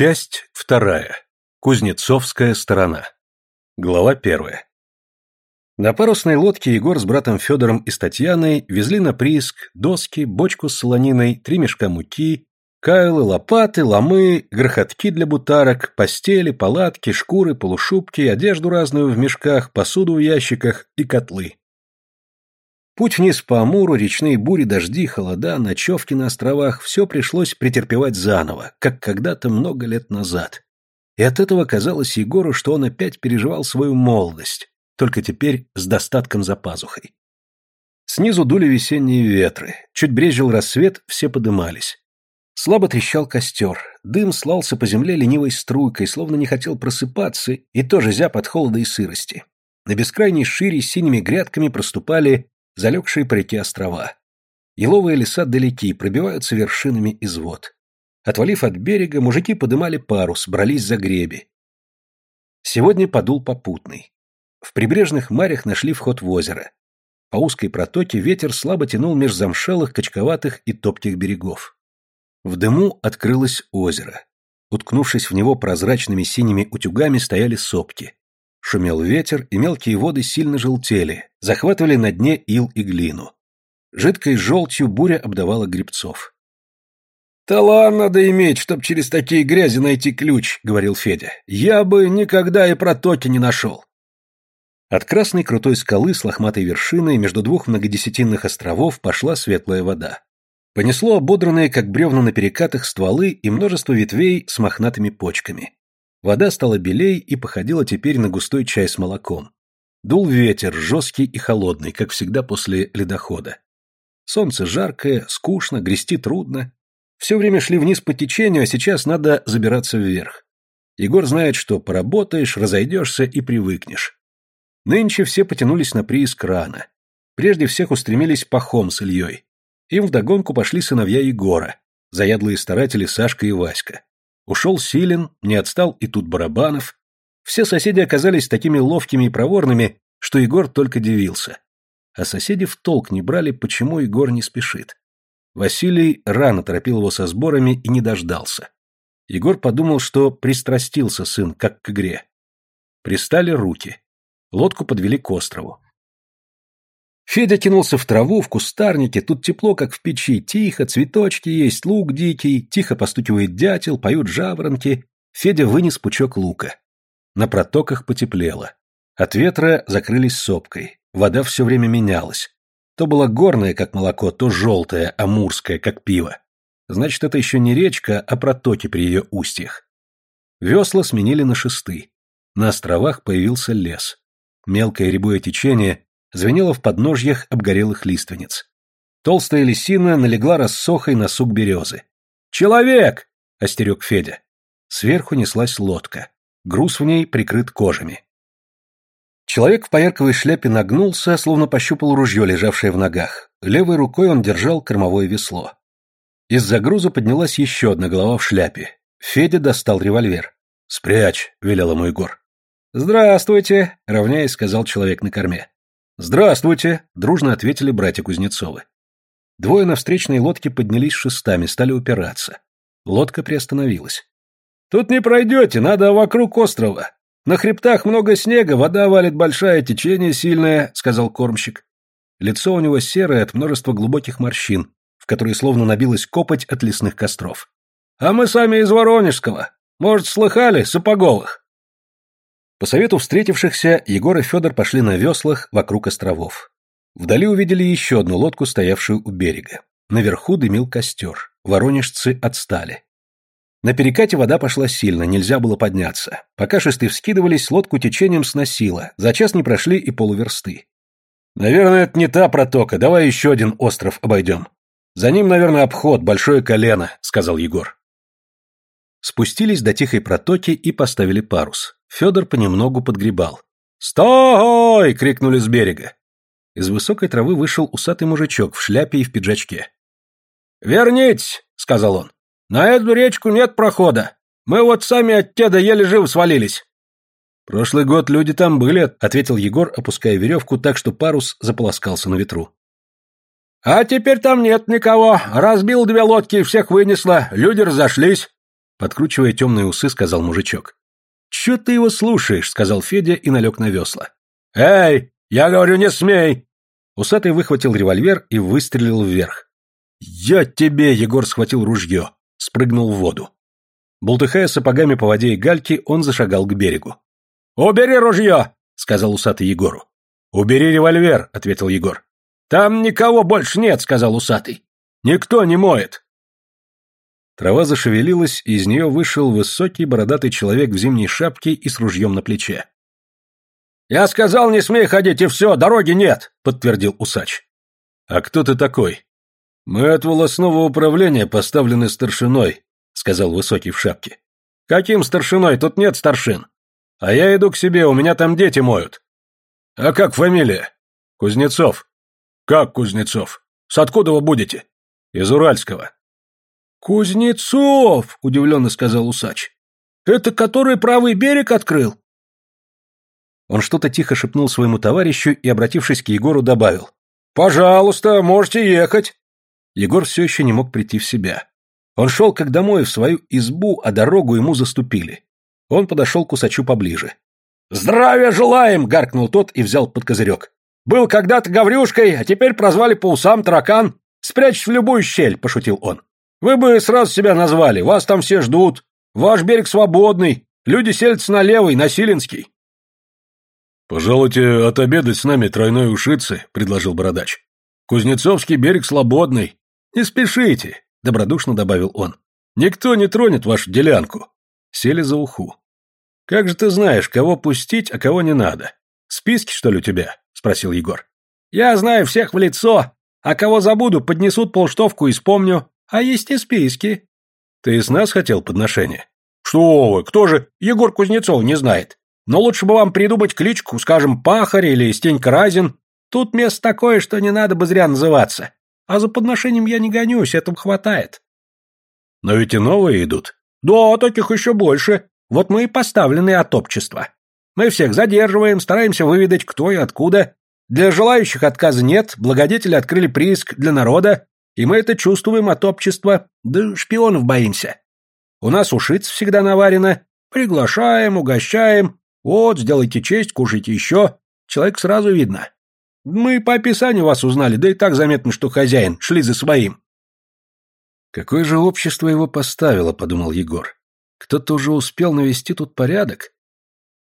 Часть вторая. Кузнецовская сторона. Глава первая. На парусной лодке Егор с братом Федором и с Татьяной везли на прииск доски, бочку с солониной, три мешка муки, кайлы, лопаты, ломы, грохотки для бутарок, постели, палатки, шкуры, полушубки, одежду разную в мешках, посуду в ящиках и котлы. Путь вниз по Амуру, речные бури, дожди, холода, ночевки на островах – все пришлось претерпевать заново, как когда-то много лет назад. И от этого казалось Егору, что он опять переживал свою молодость, только теперь с достатком за пазухой. Снизу дули весенние ветры, чуть брезжил рассвет, все подымались. Слабо трещал костер, дым слался по земле ленивой струйкой, словно не хотел просыпаться, и тоже зяб от холода и сырости. На бескрайней шире синими грядками проступали залегшие по реке острова. Еловые леса далеки, пробиваются вершинами из вод. Отвалив от берега, мужики подымали парус, брались за греби. Сегодня подул попутный. В прибрежных марях нашли вход в озеро. По узкой протоке ветер слабо тянул меж замшелых, качковатых и топких берегов. В дыму открылось озеро. Уткнувшись в него прозрачными синими утюгами, стояли сопки. Шумел ветер, и мелкие воды сильно желтели, захватывали на дне ил и глину. Жидкой желтью буря обдавала грибцов. «Талант надо иметь, чтоб через такие грязи найти ключ», — говорил Федя. «Я бы никогда и протоки не нашел». От красной крутой скалы с лохматой вершиной между двух многодесятинных островов пошла светлая вода. Понесло ободранные, как бревна на перекатах, стволы и множество ветвей с мохнатыми почками. Вода стала белей и походила теперь на густой чай с молоком. Дул ветер, жесткий и холодный, как всегда после ледохода. Солнце жаркое, скучно, грести трудно. Все время шли вниз по течению, а сейчас надо забираться вверх. Егор знает, что поработаешь, разойдешься и привыкнешь. Нынче все потянулись на прииск рано. Прежде всех устремились Пахом с Ильей. Им вдогонку пошли сыновья Егора, заядлые старатели Сашка и Васька. Ушел Силин, не отстал и тут Барабанов. Все соседи оказались такими ловкими и проворными, что Егор только дивился. А соседи в толк не брали, почему Егор не спешит. Василий рано торопил его со сборами и не дождался. Егор подумал, что пристрастился сын, как к игре. Пристали руки. Лодку подвели к острову. Федя кинулся в траву, в кустарнике, тут тепло, как в печи, тихо, цветочки есть, лук дикий, тихо постукивает дятел, поют жаворонки. Федя вынес пучок лука. На протоках потеплело. От ветра закрылись сопкой. Вода все время менялась. То была горная, как молоко, то желтая, амурская, как пиво. Значит, это еще не речка, а протоки при ее устьях. Весла сменили на шесты. На островах появился лес. Мелкое рябое течение звенело в подножьях обгорелых лиственниц. Толстая лисина налегла рассохой на сук березы. «Человек!» — остерег Федя. Сверху неслась лодка. Груз в ней прикрыт кожами. Человек в поярковой шляпе нагнулся, словно пощупал ружье, лежавшее в ногах. Левой рукой он держал кормовое весло. Из-за груза поднялась еще одна голова в шляпе. Федя достал револьвер. «Спрячь», — велел ему Егор. «Здравствуйте», — равняясь, сказал человек на корме. «Здравствуйте!» – дружно ответили братья Кузнецовы. Двое на встречной лодке поднялись шестами, стали упираться. Лодка приостановилась. «Тут не пройдете, надо вокруг острова. На хребтах много снега, вода валит большая, течение сильное», — сказал кормщик. Лицо у него серое от множества глубоких морщин, в которые словно набилась копоть от лесных костров. «А мы сами из Воронежского. Может, слыхали, Сапоговых?» По совету встретившихся, Егор и Федор пошли на веслах вокруг островов. Вдали увидели еще одну лодку, стоявшую у берега. Наверху дымил костер. Воронежцы отстали. На перекате вода пошла сильно, нельзя было подняться. Пока шесты вскидывались, лодку течением сносило. За час не прошли и полуверсты. «Наверное, это не та протока. Давай еще один остров обойдем. За ним, наверное, обход, большое колено», — сказал Егор. Спустились до тихой протоки и поставили парус. Федор понемногу подгребал. «Стой!» — крикнули с берега. Из высокой травы вышел усатый мужичок в шляпе и в пиджачке. «Вернитесь!» — сказал он. «На эту речку нет прохода. Мы вот сами от теда еле живы свалились». «Прошлый год люди там были», — ответил Егор, опуская веревку так, что парус заполоскался на ветру. «А теперь там нет никого. Разбил две лодки и всех вынесло. Люди разошлись. Подкручивая темные усы, сказал мужичок. «Че ты его слушаешь?» — сказал Федя и налег на весла. «Эй, я говорю, не смей!» Усатый выхватил револьвер и выстрелил вверх. «Я тебе!» — Егор схватил ружье, спрыгнул в воду. Бултыхая сапогами по воде и гальке, он зашагал к берегу. «Убери ружье!» — сказал усатый Егору. «Убери револьвер!» — ответил Егор. «Там никого больше нет!» — сказал усатый. «Никто не моет!» Трава зашевелилась, и из нее вышел высокий бородатый человек в зимней шапке и с ружьем на плече. «Я сказал, не смей ходить, и все, дороги нет!» — подтвердил усач. «А кто ты такой?» «Мы от волосного управления поставлены старшиной», — сказал высокий в шапке. «Каким старшиной? Тут нет старшин. А я иду к себе, у меня там дети моют». «А как фамилия?» «Кузнецов». «Как Кузнецов? С откуда вы будете?» «Из Уральского». «Кузнецов!» — удивленно сказал усач. «Это который правый берег открыл?» Он что-то тихо шепнул своему товарищу и, обратившись к Егору, добавил. «Пожалуйста, можете ехать!» Егор все еще не мог прийти в себя. Он шел как домой в свою избу, а дорогу ему заступили. Он подошел к усачу поближе. «Здравия желаем!» — гаркнул тот и взял под козырек. «Был когда-то Гаврюшкой, а теперь прозвали по усам таракан. Спрячь в любую щель!» — пошутил он. Вы бы сразу себя назвали, вас там все ждут. Ваш берег свободный, люди селятся на левый, на Силинский. «Пожалуйте отобедать с нами тройной ушицы», — предложил бородач. «Кузнецовский берег свободный. Не спешите», — добродушно добавил он. «Никто не тронет вашу делянку». Сели за уху. «Как же ты знаешь, кого пустить, а кого не надо? Списки, что ли, у тебя?» — спросил Егор. «Я знаю всех в лицо, а кого забуду, поднесут полштовку и вспомню. А есть и списки. Ты из нас хотел подношение? Что вы, кто же Егор Кузнецов не знает? Но лучше бы вам придумать кличку, скажем, Пахарь или Стенька Разин. Тут место такое, что не надо бы зря называться. А за подношением я не гонюсь, этого хватает. Но ведь и новые идут. Да, таких еще больше. Вот мы и поставлены от общества. Мы всех задерживаем, стараемся выведать, кто и откуда. Для желающих отказа нет, благодетели открыли прииск для народа, и мы это чувствуем от общества, да шпионов боимся. У нас ушиц всегда наварено. Приглашаем, угощаем. Вот, сделайте честь, кушайте еще. Человек сразу видно. Мы по описанию вас узнали, да и так заметно, что хозяин, шли за своим. Какое же общество его поставило, подумал Егор. Кто-то уже успел навести тут порядок.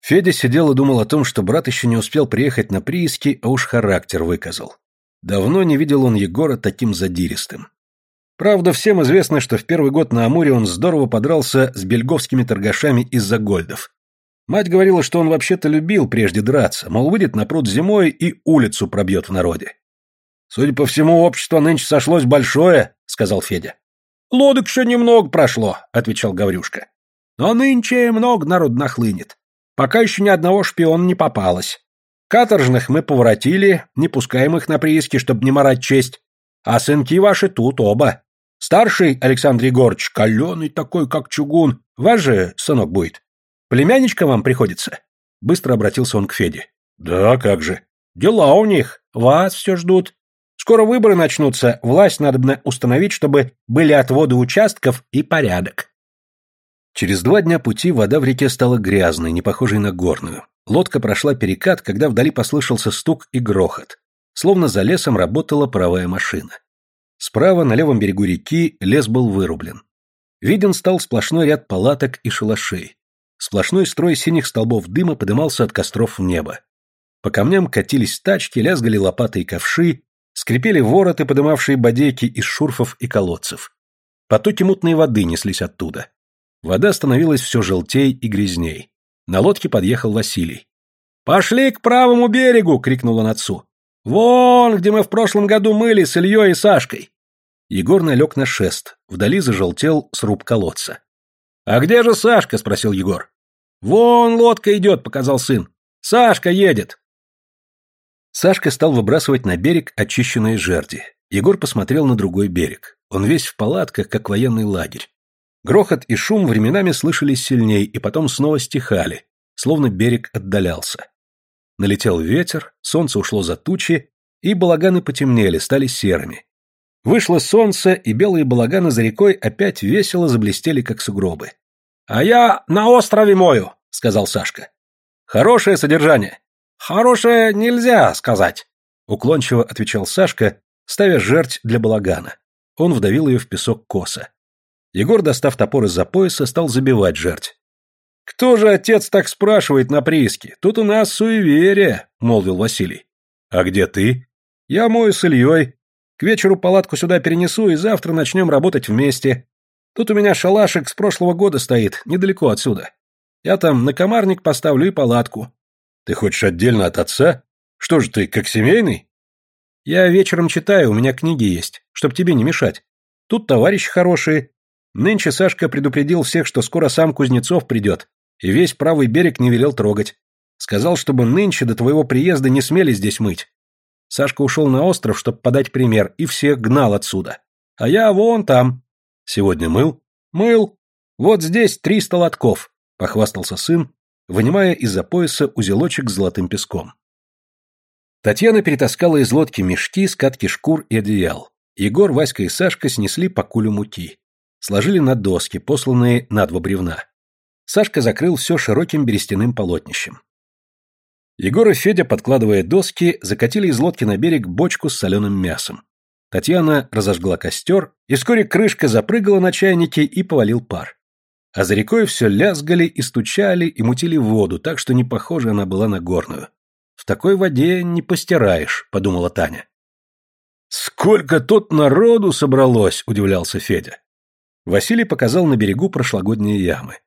Федя сидел и думал о том, что брат еще не успел приехать на прииски, а уж характер выказал. Давно не видел он Егора таким задиристым. Правда, всем известно, что в первый год на Амуре он здорово подрался с бельговскими торгашами из-за гольдов. Мать говорила, что он вообще-то любил прежде драться, мол, выйдет на пруд зимой и улицу пробьет в народе. «Судя по всему, общество нынче сошлось большое», — сказал Федя. «Лодок еще немного прошло», — отвечал Гаврюшка. «Но нынче много народ нахлынет. Пока еще ни одного шпиона не попалось. Каторжных мы поворотили, не пускаем их на прииски, чтобы не морать честь. А сынки ваши тут оба. Старший Александр Егорович, каленый такой, как чугун. Ваш же сынок будет. Племянничка вам приходится?» Быстро обратился он к Феде. «Да, как же. Дела у них. Вас все ждут. Скоро выборы начнутся. Власть надо установить, чтобы были отводы участков и порядок». Через два дня пути вода в реке стала грязной, не похожей на горную. Лодка прошла перекат, когда вдали послышался стук и грохот. Словно за лесом работала паровая машина. Справа, на левом берегу реки, лес был вырублен. Виден стал сплошной ряд палаток и шалашей. Сплошной строй синих столбов дыма подымался от костров в небо. По камням катились тачки, лязгали лопаты и ковши, скрипели вороты, подымавшие бодейки из шурфов и колодцев. Потоки мутной воды неслись оттуда. Вода становилась все желтей и грязней. На лодке подъехал Василий. «Пошли к правому берегу!» — крикнул он отцу. «Вон, где мы в прошлом году мыли с Ильей и Сашкой!» Егор налег на шест. Вдали зажелтел сруб колодца. «А где же Сашка?» — спросил Егор. «Вон лодка идет», — показал сын. «Сашка едет». Сашка стал выбрасывать на берег очищенные жерди. Егор посмотрел на другой берег. Он весь в палатках, как военный лагерь. Грохот и шум временами слышались сильней и потом снова стихали, словно берег отдалялся. Налетел ветер, солнце ушло за тучи, и балаганы потемнели, стали серыми. Вышло солнце, и белые балаганы за рекой опять весело заблестели, как сугробы. А я на острове мою, сказал Сашка. Хорошее содержание. Хорошее нельзя сказать, уклончиво отвечал Сашка, ставя жерть для балагана. Он вдавил ее в песок косо. Егор, достав топор из-за пояса, стал забивать жерть. «Кто же отец так спрашивает на прииске? Тут у нас суеверие», — молвил Василий. «А где ты?» «Я мою с Ильей. К вечеру палатку сюда перенесу, и завтра начнем работать вместе. Тут у меня шалашик с прошлого года стоит, недалеко отсюда. Я там на комарник поставлю и палатку». «Ты хочешь отдельно от отца? Что же ты, как семейный?» «Я вечером читаю, у меня книги есть, чтоб тебе не мешать. Тут товарищи хорошие. Нынче Сашка предупредил всех, что скоро сам Кузнецов придет, и весь правый берег не велел трогать. Сказал, чтобы нынче до твоего приезда не смели здесь мыть. Сашка ушел на остров, чтобы подать пример, и всех гнал отсюда. А я вон там. Сегодня мыл? Мыл. Вот здесь триста лотков, похвастался сын, вынимая из-за пояса узелочек с золотым песком. Татьяна перетаскала из лодки мешки, скатки шкур и одеял. Егор, Васька и Сашка снесли по кулю муки. Сложили на доски, посланные на два бревна. Сашка закрыл все широким берестяным полотнищем. Егор и Федя, подкладывая доски, закатили из лодки на берег бочку с соленым мясом. Татьяна разожгла костер, и вскоре крышка запрыгала на чайнике и повалил пар. А за рекой все лязгали и стучали и мутили воду, так что не похожа она была на горную. «В такой воде не постираешь», — подумала Таня. «Сколько тут народу собралось!» — удивлялся Федя. Василий показал на берегу прошлогодние ямы.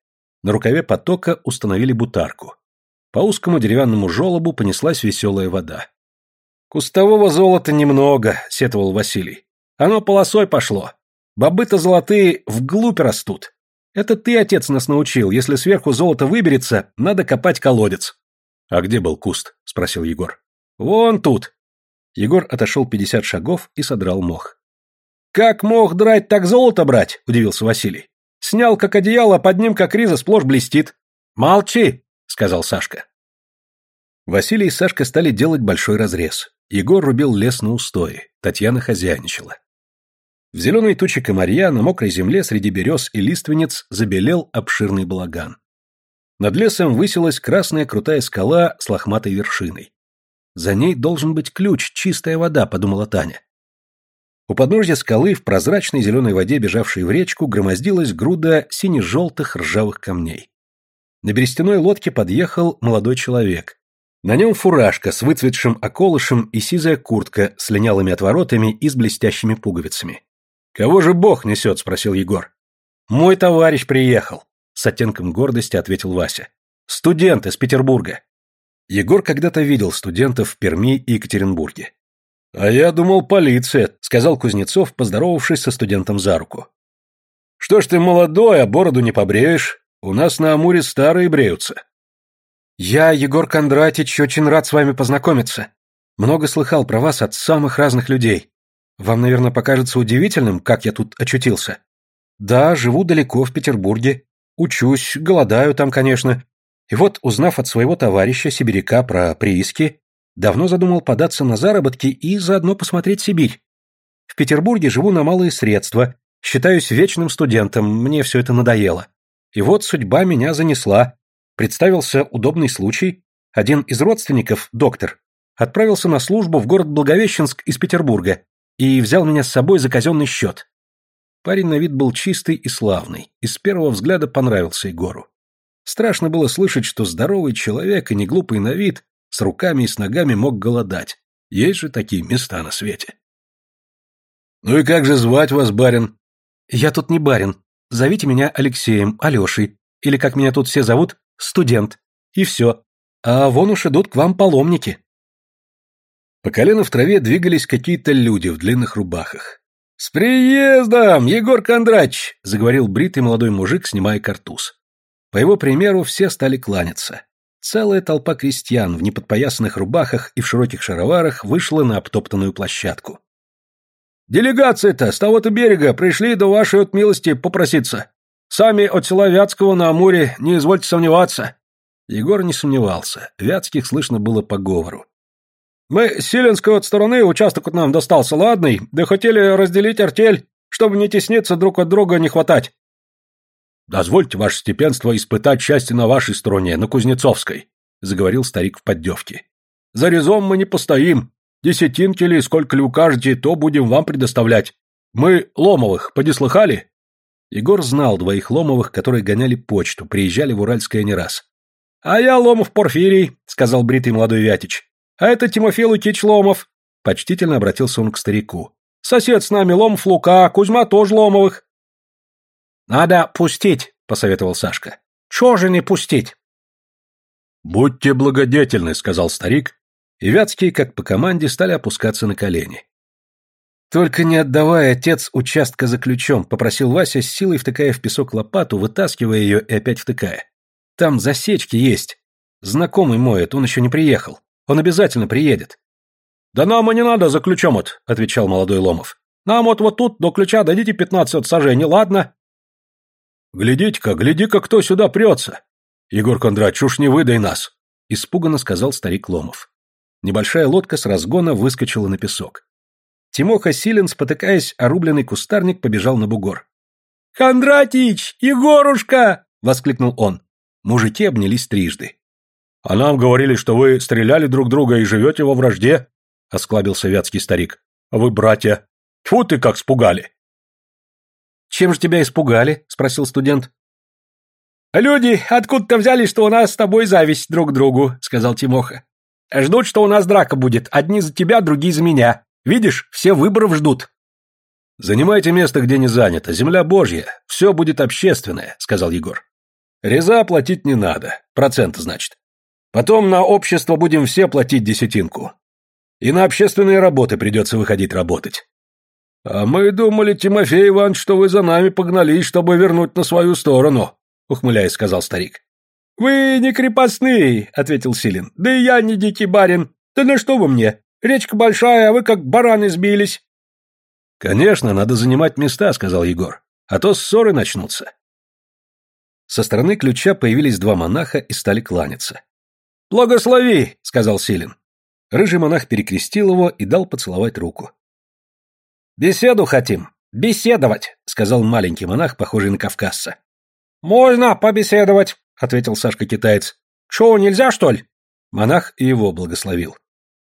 На рукаве потока установили бутарку. По узкому деревянному желобу понеслась веселая вода. «Кустового золота немного», — сетовал Василий. «Оно полосой пошло. Бобы-то золотые вглубь растут. Это ты, отец, нас научил. Если сверху золото выберется, надо копать колодец». «А где был куст?» — спросил Егор. «Вон тут». Егор отошел пятьдесят шагов и содрал мох. «Как мох драть, так золото брать?» — удивился Василий. Снял как одеяло, под ним как риза сплошь блестит. Молчи, сказал Сашка. Василий и Сашка стали делать большой разрез. Егор рубил лес на устои, Татьяна хозяйничала. В зеленой туче комарья на мокрой земле среди берез и лиственниц забелел обширный балаган. Над лесом высилась красная крутая скала с лохматой вершиной. За ней должен быть ключ, чистая вода, подумала Таня. У подножья скалы в прозрачной зеленой воде, бежавшей в речку, громоздилась груда сине-желтых ржавых камней. На берестяной лодке подъехал молодой человек. На нем фуражка с выцветшим околышем и сизая куртка с линялыми отворотами и с блестящими пуговицами. «Кого же Бог несет?» – спросил Егор. «Мой товарищ приехал», – с оттенком гордости ответил Вася. «Студент из Петербурга». Егор когда-то видел студентов в Перми и Екатеринбурге. «А я думал, полиция», — сказал Кузнецов, поздоровавшись со студентом за руку. «Что ж ты молодой, а бороду не побреешь? У нас на Амуре старые бреются». «Я, Егор Кондратич, очень рад с вами познакомиться. Много слыхал про вас от самых разных людей. Вам, наверное, покажется удивительным, как я тут очутился. Да, живу далеко, в Петербурге. Учусь, голодаю там, конечно. И вот, узнав от своего товарища, сибиряка, про прииски, Давно задумал податься на заработки и заодно посмотреть Сибирь. В Петербурге живу на малые средства, считаюсь вечным студентом, мне все это надоело. И вот судьба меня занесла. Представился удобный случай. Один из родственников, доктор, отправился на службу в город Благовещенск из Петербурга и взял меня с собой за казенный счет. Парень на вид был чистый и славный, и с первого взгляда понравился Егору. Страшно было слышать, что здоровый человек и неглупый на вид с руками и с ногами мог голодать. Есть же такие места на свете. «Ну и как же звать вас, барин?» «Я тут не барин. Зовите меня Алексеем, Алешей. Или, как меня тут все зовут, студент. И все. А вон уж идут к вам паломники». По колено в траве двигались какие-то люди в длинных рубахах. «С приездом, Егор Кондрач!» — заговорил бритый молодой мужик, снимая картуз. По его примеру все стали кланяться. Целая толпа крестьян в неподпоясанных рубахах и в широких шароварах вышла на обтоптанную площадку. «Делегация-то с того-то берега пришли до вашей от милости попроситься. Сами от села Вятского на Амуре, не извольте сомневаться». Егор не сомневался, Вятских слышно было по говору. «Мы с Силенской от стороны, участок от нам достался ладный, да хотели разделить артель, чтобы не тесниться друг от друга не хватать». Дозвольте, ваше степенство, испытать счастье на вашей стороне, на Кузнецовской, заговорил старик в поддевке. За резом мы не постоим. Десятинки ли, сколько ли укажете, то будем вам предоставлять. Мы Ломовых, поди слыхали? Егор знал двоих Ломовых, которые гоняли почту, приезжали в Уральское не раз. «А я Ломов Порфирий», — сказал бритый молодой Вятич. «А это Тимофей Лукич Ломов». Почтительно обратился он к старику. «Сосед с нами Ломов Лука, Кузьма тоже Ломовых». «Надо пустить», — посоветовал Сашка. «Чего же не пустить?» «Будьте благодетельны», — сказал старик, и Вятские, как по команде, стали опускаться на колени. «Только не отдавай, отец, участка за ключом», — попросил Вася, с силой втыкая в песок лопату, вытаскивая ее и опять втыкая. «Там засечки есть. Знакомый моет, он еще не приехал. Он обязательно приедет». «Да нам и не надо за ключом от», — отвечал молодой Ломов. «Нам вот вот тут до ключа дадите пятнадцать сажений, ладно?» «Глядите-ка, гляди-ка, кто сюда прется!» «Егор Кондрач, уж не выдай нас!» — испуганно сказал старик Ломов. Небольшая лодка с разгона выскочила на песок. Тимоха Силин, спотыкаясь, о рубленый кустарник побежал на бугор. «Кондратич! Егорушка!» — воскликнул он. Мужики обнялись трижды. «А нам говорили, что вы стреляли друг друга и живете во вражде», — осклабился вятский старик. «А вы братья. Тьфу ты как спугали!» «Чем же тебя испугали?» — спросил студент. «Люди откуда-то взяли, что у нас с тобой зависть друг к другу», — сказал Тимоха. «Ждут, что у нас драка будет. Одни за тебя, другие за меня. Видишь, все выборов ждут. Занимайте место, где не занято. Земля Божья. Все будет общественное, сказал Егор. Реза платить не надо. Процент, значит. Потом на общество будем все платить десятинку. И на общественные работы придется выходить работать. А мы думали, Тимофей Иванович, что вы за нами погнались, чтобы вернуть на свою сторону, ухмыляясь, сказал старик. Вы не крепостный, ответил Силин. Да и я не дикий барин. Да на что вы мне? Речка большая, а вы как бараны сбились. Конечно, надо занимать места, сказал Егор. А то ссоры начнутся. Со стороны ключа появились два монаха и стали кланяться. «Благослови!» — сказал Силин. Рыжий монах перекрестил его и дал поцеловать руку. «Беседу хотим. Беседовать!» — сказал маленький монах, похожий на кавказца. «Можно побеседовать!» — ответил Сашка-китаец. «Чего, нельзя, что ли?» Монах и его благословил.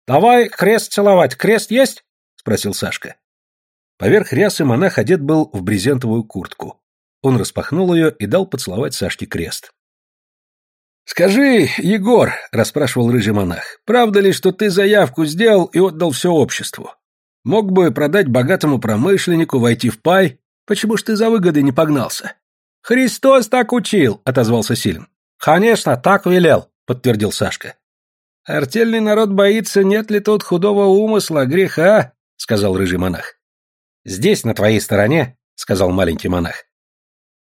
«Давай крест целовать. Крест есть?» — спросил Сашка. Поверх рясы монах одет был в брезентовую куртку. Он распахнул ее и дал поцеловать Сашке крест. «Скажи, Егор», — расспрашивал рыжий монах, — «правда ли, что ты заявку сделал и отдал все обществу? Мог бы продать богатому промышленнику, войти в пай, почему ж ты за выгодой не погнался?» «Христос так учил», — отозвался Силин. «Конечно, так велел», — подтвердил Сашка. «Артельный народ боится, нет ли тут худого умысла, греха», — сказал рыжий монах. «Здесь, на твоей стороне», — сказал маленький монах.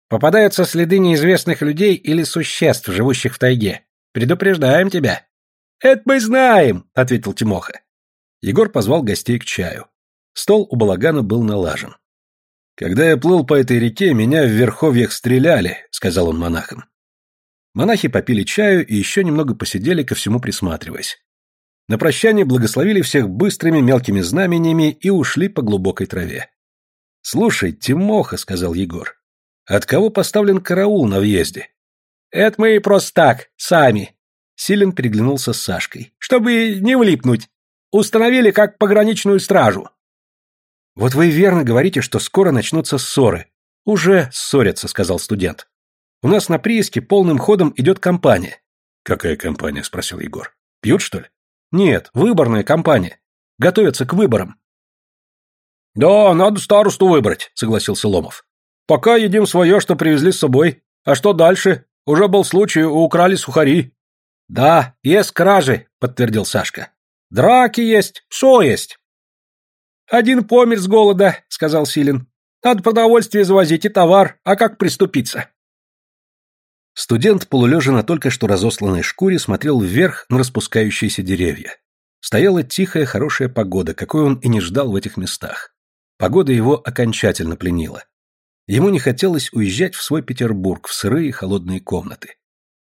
«Попадаются следы неизвестных людей или существ, живущих в тайге. Предупреждаем тебя». «Это мы знаем», — ответил Тимоха. Егор позвал гостей к чаю. Стол у балагана был налажен. «Когда я плыл по этой реке, меня в верховьях стреляли», — сказал он монахам. Монахи попили чаю и еще немного посидели, ко всему присматриваясь. На прощание благословили всех быстрыми мелкими знамениями и ушли по глубокой траве. «Слушай, Тимоха», — сказал Егор, — «от кого поставлен караул на въезде?» «Это мы просто так, сами». Силен переглянулся с Сашкой. «Чтобы не влипнуть. Установили как пограничную стражу». «Вот вы верно говорите, что скоро начнутся ссоры». «Уже ссорятся», — сказал студент. У нас на прииске полным ходом идет кампания. Какая кампания? спросил Егор. Пьют, что ли? Нет, выборная кампания. Готовятся к выборам. Да, надо старосту выбрать, согласился Ломов. Пока едим свое, что привезли с собой. А что дальше? Уже был случай, украли сухари. Да, есть кражи, подтвердил Сашка. Драки есть, все есть. Один помер с голода, сказал Силин. Надо продовольствие завозить и товар, а как приступиться? Студент, полулежа на только что разосланной шкуре, смотрел вверх на распускающиеся деревья. Стояла тихая, хорошая погода, какой он и не ждал в этих местах. Погода его окончательно пленила. Ему не хотелось уезжать в свой Петербург, в сырые холодные комнаты.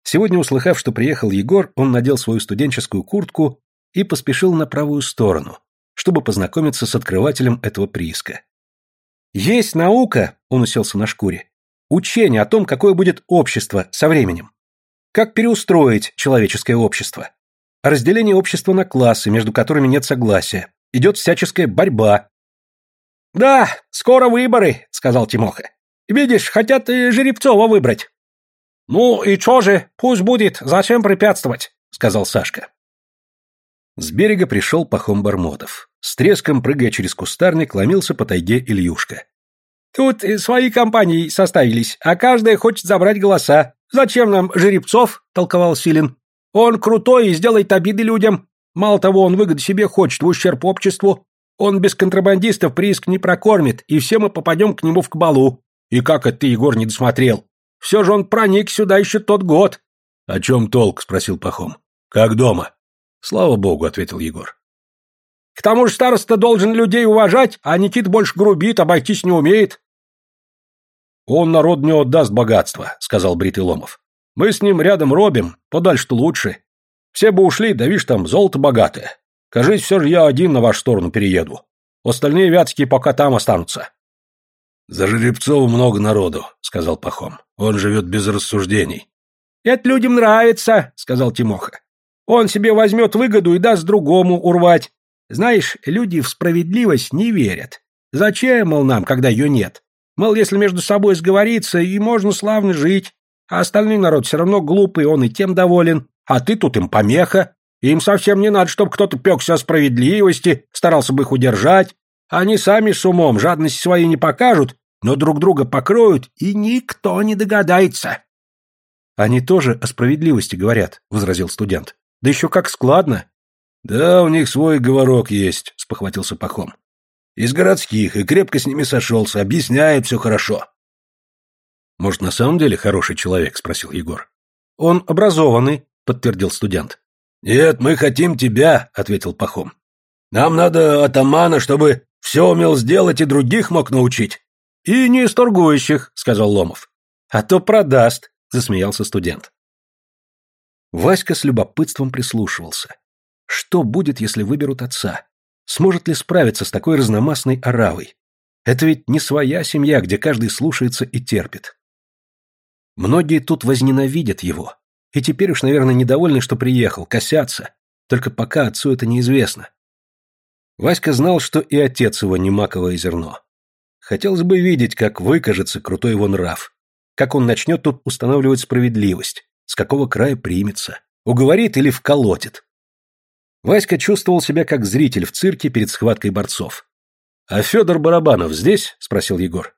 Сегодня, услыхав, что приехал Егор, он надел свою студенческую куртку и поспешил на правую сторону, чтобы познакомиться с открывателем этого прииска. «Есть наука!» — он уселся на шкуре Учение о том, какое будет общество со временем. Как переустроить человеческое общество. Разделение общества на классы, между которыми нет согласия. Идет всяческая борьба. «Да, скоро выборы», — сказал Тимоха. «Видишь, хотят и Жеребцова выбрать». «Ну и чё же, пусть будет, зачем препятствовать?» — сказал Сашка. С берега пришел Пахом Бармотов. С треском, прыгая через кустарник, ломился по тайге Ильюшка. «Тут свои компании составились, а каждая хочет забрать голоса. Зачем нам Жеребцов?» — толковал Силин. «Он крутой и сделает обиды людям. Мало того, он выгоды себе хочет в ущерб обществу. Он без контрабандистов прииск не прокормит, и все мы попадем к нему в кабалу. И как это ты, Егор, не досмотрел? Все же он проник сюда еще тот год». «О чем толк?» — спросил Пахом. «Как дома?» «Слава богу», — ответил Егор. «К тому же староста должен людей уважать, а Никит больше грубит, обойтись не умеет». «Он народ не отдаст богатство», — сказал Бритый Ломов. «Мы с ним рядом робим, подальше-то лучше. Все бы ушли, да видишь, там золото богатое. Кажись, все же я один на вашу сторону перееду. Остальные вятские пока там останутся». «За Жеребцова много народу», — сказал Пахом. «Он живет без рассуждений». «Это людям нравится», — сказал Тимоха. «Он себе возьмет выгоду и даст другому урвать. Знаешь, люди в справедливость не верят. Зачем, мол, нам, когда ее нет? Мол, если между собой сговориться, и можно славно жить. А остальной народ все равно глупый, он и тем доволен. А ты тут им помеха. Им совсем не надо, чтобы кто-то пекся о справедливости, старался бы их удержать. Они сами с умом жадность своей не покажут, но друг друга покроют, и никто не догадается. Они тоже о справедливости говорят, возразил студент. Да еще как складно. Да, у них свой говорок есть, спохватился Пахом. Из городских, и крепко с ними сошелся, объясняет все хорошо. Может, на самом деле хороший человек, спросил Егор. Он образованный, подтвердил студент. Нет, мы хотим тебя, ответил Пахом. Нам надо атамана, чтобы все умел сделать и других мог научить. И не из торгующих, сказал Ломов. А то продаст, засмеялся студент. Васька с любопытством прислушивался. Что будет, если выберут отца? Сможет ли справиться с такой разномастной оравой? Это ведь не своя семья, где каждый слушается и терпит. Многие тут возненавидят его. И теперь уж, наверное, недовольны, что приехал, косятся. Только пока отцу это неизвестно. Васька знал, что и отец его не маковое зерно. Хотелось бы видеть, как выкажется крутой его нрав. Как он начнет тут устанавливать справедливость. С какого края примется. Уговорит или вколотит. Васька чувствовал себя как зритель в цирке перед схваткой борцов. «А Федор Барабанов здесь?» – спросил Егор.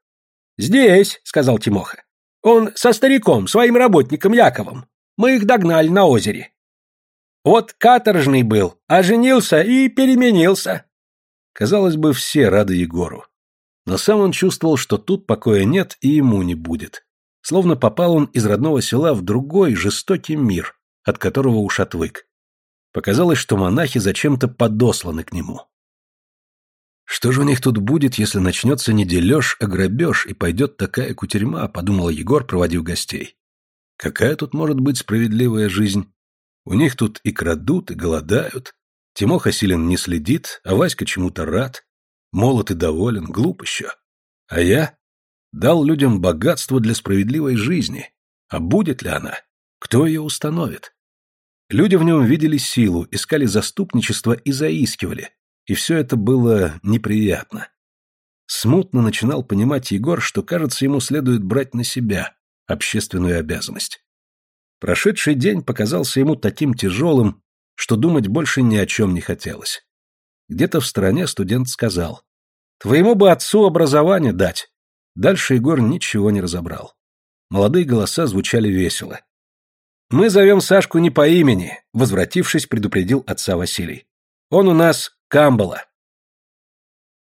«Здесь», – сказал Тимоха. «Он со стариком, своим работником Яковом. Мы их догнали на озере. Вот каторжный был, а женился и переменился». Казалось бы, все рады Егору. Но сам он чувствовал, что тут покоя нет и ему не будет. Словно попал он из родного села в другой, жестокий мир, от которого уж отвык. Показалось, что монахи зачем-то подосланы к нему. Что же у них тут будет, если начнется не дележ, а грабеж, и пойдет такая кутерьма, подумал Егор, проводив гостей. Какая тут может быть справедливая жизнь? У них тут и крадут, и голодают. Тимоха Силин не следит, а Васька чему-то рад. Молод и доволен, глуп еще. А я дал людям богатство для справедливой жизни. А будет ли она? Кто ее установит? Люди в нем видели силу, искали заступничество и заискивали. И все это было неприятно. Смутно начинал понимать Егор, что, кажется, ему следует брать на себя общественную обязанность. Прошедший день показался ему таким тяжелым, что думать больше ни о чем не хотелось. Где-то в стороне студент сказал, «Твоему бы отцу образование дать». Дальше Егор ничего не разобрал. Молодые голоса звучали весело. «Мы зовем Сашку не по имени», — возвратившись, предупредил отца Василий. «Он у нас Камбала».